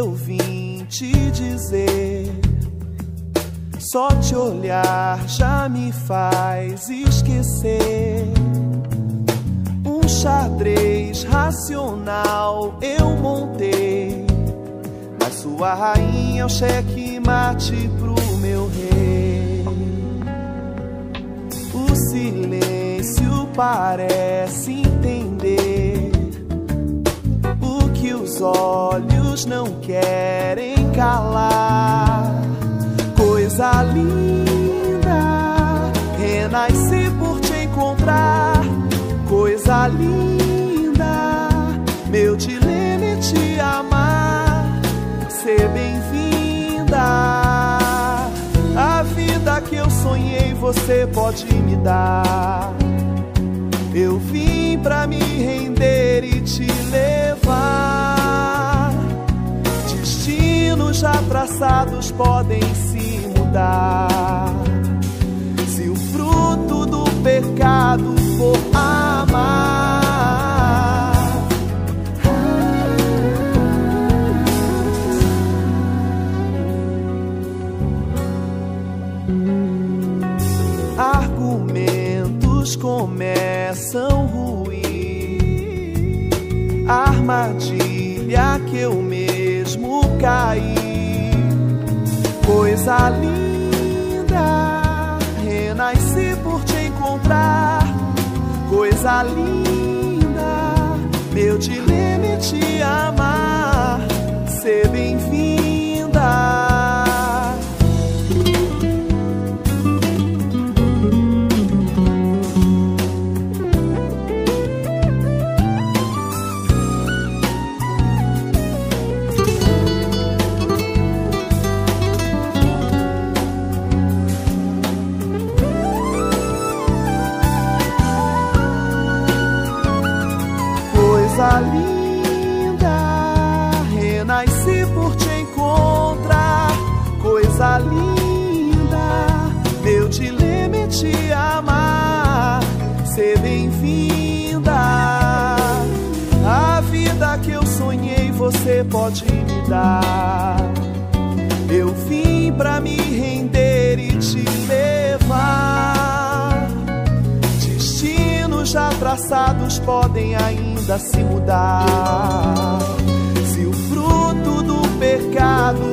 eu vim te dizer. Só te olhar já me faz esquecer. Um xadrez racional eu montei. Mas sua rainha é o cheque mate pro meu rei. O silêncio parece entender olhos não querem calar coisa linda. Renasci por te encontrar, coisa linda. Meu dilema é te amar, ser bem-vinda. A vida que eu sonhei você pode me dar. Eu vim pra me render já traçados podem se mudar. Se o fruto do pecado for amar. Argumentos começam ruir. Armadilha que eu mesmo caí. Coisa linda, renasci por te encontrar. Coisa linda, meu dilema é te Coisa linda, renasci por te encontrar. Coisa linda, meu dilema é te amar. Ser bem-vinda. A vida que eu sonhei você pode me dar. Eu vim pra me passados podem ainda se mudar. Se o fruto do pecado